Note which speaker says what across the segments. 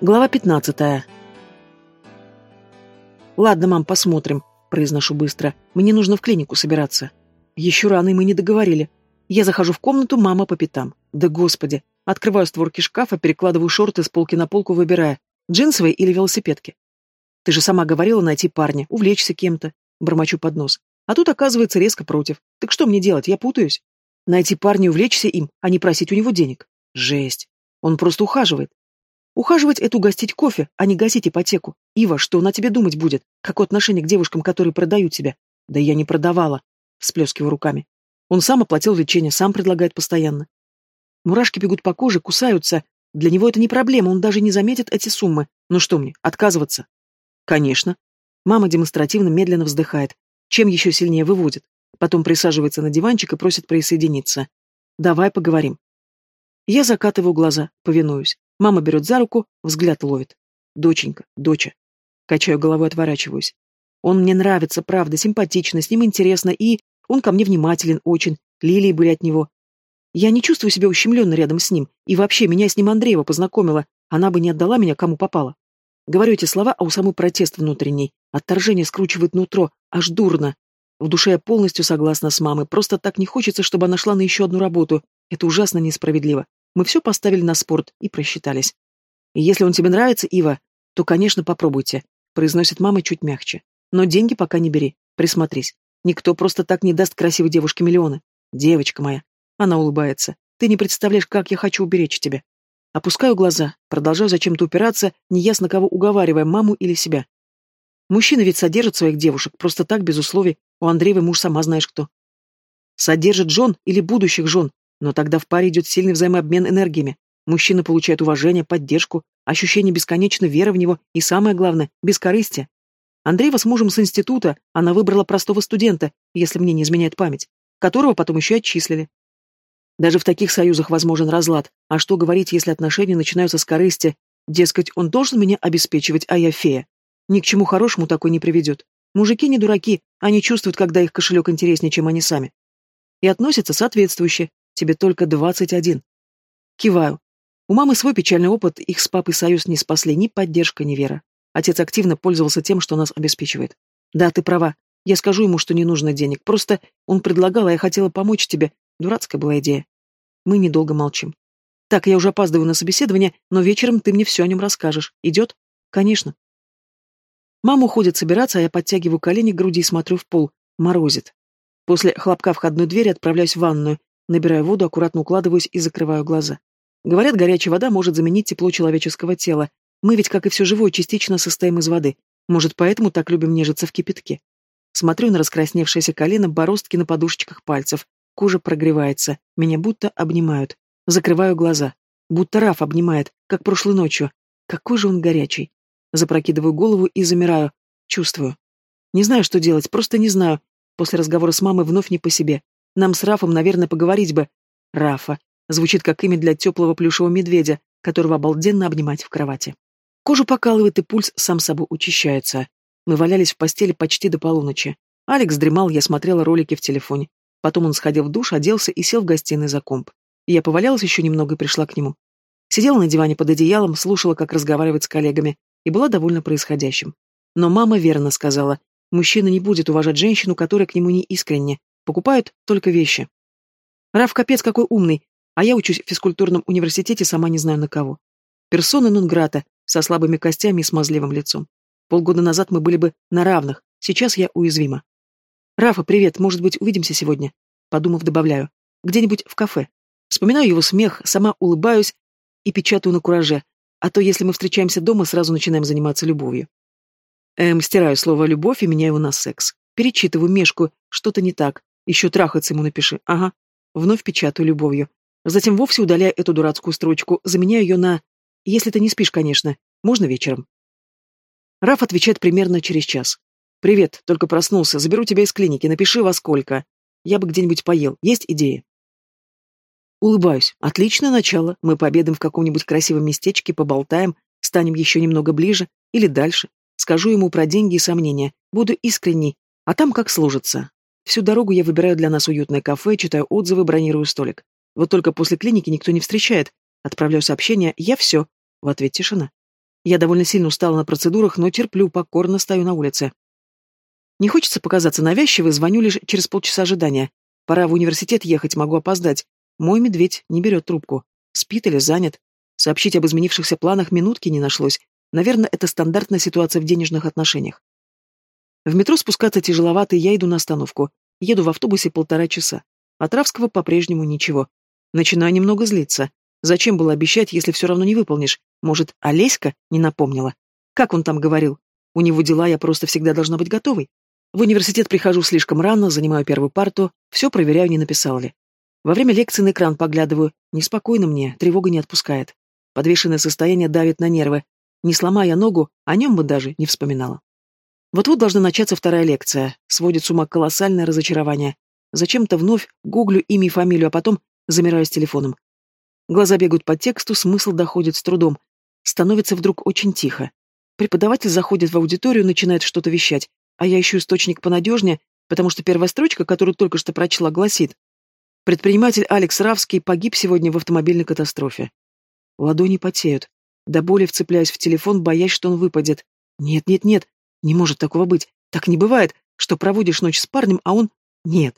Speaker 1: Глава 15. «Ладно, мам, посмотрим», — произношу быстро. «Мне нужно в клинику собираться». Еще рано, и мы не договорили. Я захожу в комнату, мама по пятам. Да господи. Открываю створки шкафа, перекладываю шорты с полки на полку, выбирая, джинсовые или велосипедки. Ты же сама говорила найти парня, увлечься кем-то. Бормочу под нос. А тут, оказывается, резко против. Так что мне делать? Я путаюсь. Найти парня увлечься им, а не просить у него денег. Жесть. Он просто ухаживает. Ухаживать — это угостить кофе, а не гасить ипотеку. Ива, что он о тебе думать будет? Какое отношение к девушкам, которые продают тебя? Да я не продавала. Всплескиваю руками. Он сам оплатил лечение, сам предлагает постоянно. Мурашки бегут по коже, кусаются. Для него это не проблема, он даже не заметит эти суммы. Ну что мне, отказываться? Конечно. Мама демонстративно медленно вздыхает. Чем еще сильнее выводит. Потом присаживается на диванчик и просит присоединиться. Давай поговорим. Я закатываю глаза, повинуюсь. Мама берет за руку, взгляд ловит. Доченька, доча. Качаю головой, отворачиваюсь. Он мне нравится, правда, симпатично, с ним интересно, и он ко мне внимателен очень, лилии были от него. Я не чувствую себя ущемленно рядом с ним, и вообще меня с ним Андреева познакомила, она бы не отдала меня кому попало. Говорю эти слова, а у самой протест внутренний. Отторжение скручивает нутро, аж дурно. В душе я полностью согласна с мамой, просто так не хочется, чтобы она шла на еще одну работу. Это ужасно несправедливо. Мы все поставили на спорт и просчитались. И если он тебе нравится, Ива, то, конечно, попробуйте, произносит мама чуть мягче. Но деньги пока не бери, присмотрись. Никто просто так не даст красивой девушке миллионы. Девочка моя. Она улыбается. Ты не представляешь, как я хочу уберечь тебя. Опускаю глаза, продолжаю зачем-то упираться, неясно кого уговаривая, маму или себя. Мужчина ведь содержит своих девушек, просто так, без условий. У Андреева муж сама знаешь кто. Содержит жен или будущих жен, но тогда в паре идет сильный взаимообмен энергиями. Мужчина получает уважение, поддержку, ощущение бесконечной веры в него и, самое главное, бескорыстие. Андреева с мужем с института, она выбрала простого студента, если мне не изменяет память, которого потом еще отчислили. Даже в таких союзах возможен разлад. А что говорить, если отношения начинаются с корысти? Дескать, он должен меня обеспечивать, а я фея. Ни к чему хорошему такой не приведет. Мужики не дураки, они чувствуют, когда их кошелек интереснее, чем они сами. И относятся соответствующе, Тебе только двадцать один. Киваю. У мамы свой печальный опыт, их с папой союз не спасли ни поддержка, ни вера. Отец активно пользовался тем, что нас обеспечивает. Да, ты права. Я скажу ему, что не нужно денег. Просто он предлагал, а я хотела помочь тебе. Дурацкая была идея. Мы недолго молчим. Так, я уже опаздываю на собеседование, но вечером ты мне все о нем расскажешь. Идет? Конечно. Мама уходит собираться, а я подтягиваю колени к груди и смотрю в пол. Морозит. После хлопка входной двери отправляюсь в ванную. Набираю воду, аккуратно укладываюсь и закрываю глаза. Говорят, горячая вода может заменить тепло человеческого тела. Мы ведь, как и все живое, частично состоим из воды. Может, поэтому так любим нежиться в кипятке. Смотрю на раскрасневшееся колено, бороздки на подушечках пальцев. Кожа прогревается. Меня будто обнимают. Закрываю глаза. Будто Раф обнимает, как прошлой ночью. Какой же он горячий. Запрокидываю голову и замираю. Чувствую. Не знаю, что делать, просто не знаю. После разговора с мамой вновь не по себе. Нам с Рафом, наверное, поговорить бы. Рафа. Звучит как имя для теплого плюшевого медведя, которого обалденно обнимать в кровати. Кожу покалывает, и пульс сам собой учащается. Мы валялись в постели почти до полуночи. Алекс дремал, я смотрела ролики в телефоне. Потом он сходил в душ, оделся и сел в гостиной за комп. Я повалялась еще немного и пришла к нему. Сидела на диване под одеялом, слушала, как разговаривает с коллегами, и была довольна происходящим. Но мама верно сказала, мужчина не будет уважать женщину, которая к нему не искренне, Покупают только вещи. Раф капец какой умный, а я учусь в физкультурном университете, сама не знаю на кого. Персона нон-грата, со слабыми костями и смазливым лицом. Полгода назад мы были бы на равных, сейчас я уязвима. «Рафа, привет, может быть, увидимся сегодня?» Подумав, добавляю. «Где-нибудь в кафе». Вспоминаю его смех, сама улыбаюсь и печатаю на кураже, а то, если мы встречаемся дома, сразу начинаем заниматься любовью. Эм, стираю слово «любовь» и меняю его на секс. Перечитываю, мешку, что-то не так. Еще трахаться ему напиши. Ага. Вновь печатаю любовью. Затем вовсе удаляю эту дурацкую строчку, заменяю ее на «Если ты не спишь, конечно. Можно вечером?» Раф отвечает примерно через час. «Привет, только проснулся. Заберу тебя из клиники. Напиши, во сколько. Я бы где-нибудь поел. Есть идеи?» Улыбаюсь. Отличное начало. Мы пообедаем в каком-нибудь красивом местечке, поболтаем, станем еще немного ближе или дальше. Скажу ему про деньги и сомнения. Буду искренней, а там как сложится. Всю дорогу я выбираю для нас уютное кафе, читаю отзывы, бронирую столик. Вот только после клиники никто не встречает. Отправляю сообщение «Я все». В ответ тишина. Я довольно сильно устала на процедурах, но терплю, покорно стою на улице. Не хочется показаться навязчивой, звоню лишь через полчаса ожидания. Пора в университет ехать, могу опоздать. Мой медведь не берет трубку. Спит или занят. Сообщить об изменившихся планах минутки не нашлось. Наверное, это стандартная ситуация в денежных отношениях. В метро спускаться тяжеловато, я иду на остановку. Еду в автобусе полтора часа. От Равского по-прежнему ничего. Начинаю немного злиться. Зачем было обещать, если все равно не выполнишь? Может, Олеська не напомнила? Как он там говорил? У него дела, я просто всегда должна быть готовой. В университет прихожу слишком рано, занимаю первую парту, все проверяю, не написал ли. Во время лекции на экран поглядываю. Неспокойно мне, тревога не отпускает. Подвешенное состояние давит на нервы. Не сломая ногу, о нем бы даже не вспоминала. Вот-вот должна начаться вторая лекция. Сводит с ума колоссальное разочарование. Зачем-то вновь гуглю имя и фамилию, а потом замираю с телефоном. Глаза бегают по тексту, смысл доходит с трудом. Становится вдруг очень тихо. Преподаватель заходит в аудиторию, начинает что-то вещать, а я ищу источник понадежнее, потому что первая строчка, которую только что прочла, гласит «Предприниматель Алекс Равский погиб сегодня в автомобильной катастрофе». Ладони потеют. До боли вцепляюсь в телефон, боясь, что он выпадет. Нет, нет, нет, не может такого быть. Так не бывает, что проводишь ночь с парнем, а он... Нет.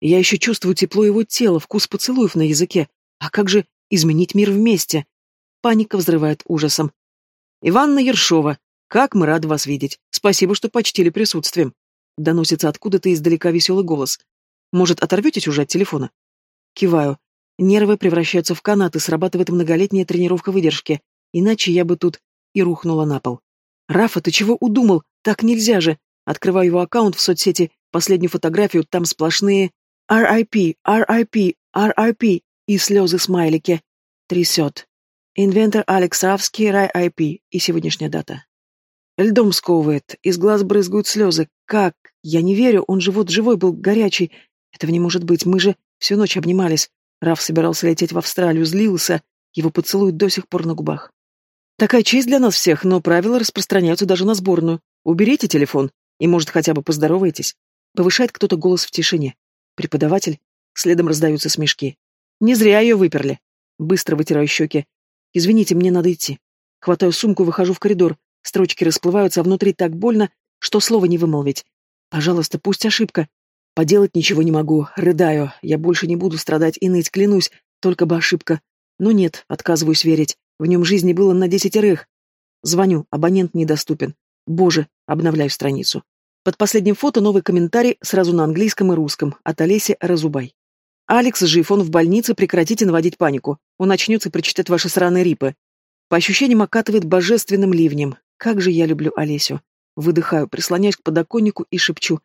Speaker 1: Я еще чувствую тепло его тела, вкус поцелуев на языке. А как же изменить мир вместе? Паника взрывает ужасом. «Иванна Ершова, как мы рады вас видеть. Спасибо, что почтили присутствием». Доносится откуда-то издалека веселый голос. «Может, оторветесь уже от телефона?» Киваю. Нервы превращаются в канаты, срабатывает многолетняя тренировка выдержки. Иначе я бы тут и рухнула на пол. «Рафа, ты чего удумал? Так нельзя же!» Открываю его аккаунт в соцсети, последнюю фотографию, там сплошные RIP, RIP, RIP и слезы-смайлики. Трясет. Инвентор Алекс Равский, RIP и сегодняшняя дата. Льдом сковывает, из глаз брызгают слезы. Как? Я не верю, он же вот живой был, горячий. Этого не может быть, мы же всю ночь обнимались. Раф собирался лететь в Австралию, злился. Его поцелуют до сих пор на губах. Такая честь для нас всех, но правила распространяются даже на сборную. Уберите телефон, и, может, хотя бы поздоровайтесь. Повышает кто-то голос в тишине. Преподаватель. Следом раздаются смешки. Не зря ее выперли. Быстро вытираю щеки. Извините, мне надо идти. Хватаю сумку, выхожу в коридор. Строчки расплываются, а внутри так больно, что слова не вымолвить. Пожалуйста, пусть ошибка. Поделать ничего не могу, рыдаю. Я больше не буду страдать и ныть, клянусь, только бы ошибка. Но нет, отказываюсь верить. В нем жизни было на десятерых. Звоню, абонент недоступен. Боже, обновляю страницу. Под последним фото новый комментарий сразу на английском и русском от Олеси Разубай. «Алекс жив, он в больнице, прекратите наводить панику. Он очнется и прочитает ваши сраные рипы». По ощущениям окатывает божественным ливнем. Как же я люблю Олесю. Выдыхаю, прислоняюсь к подоконнику и шепчу.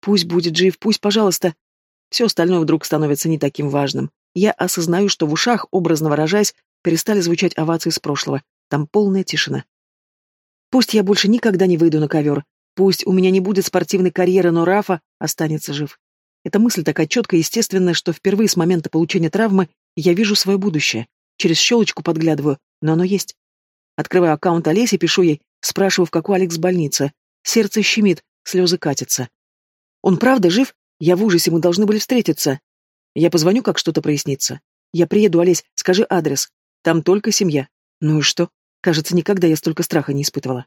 Speaker 1: Пусть будет жив, пусть, пожалуйста. Все остальное вдруг становится не таким важным. Я осознаю, что в ушах, образно выражаясь, перестали звучать овации с прошлого. Там полная тишина. Пусть я больше никогда не выйду на ковер. Пусть у меня не будет спортивной карьеры, но Рафа останется жив. Эта мысль такая четкая и естественная, что впервые с момента получения травмы я вижу свое будущее. Через щелочку подглядываю, но оно есть. Открываю аккаунт Олеси, пишу ей, спрашиваю, в какой Алекс больнице. Сердце щемит, слезы катятся. Он правда жив? Я в ужасе, мы должны были встретиться. Я позвоню, как что-то прояснится. Я приеду, Олесь, скажи адрес. Там только семья. Ну и что? Кажется, никогда я столько страха не испытывала.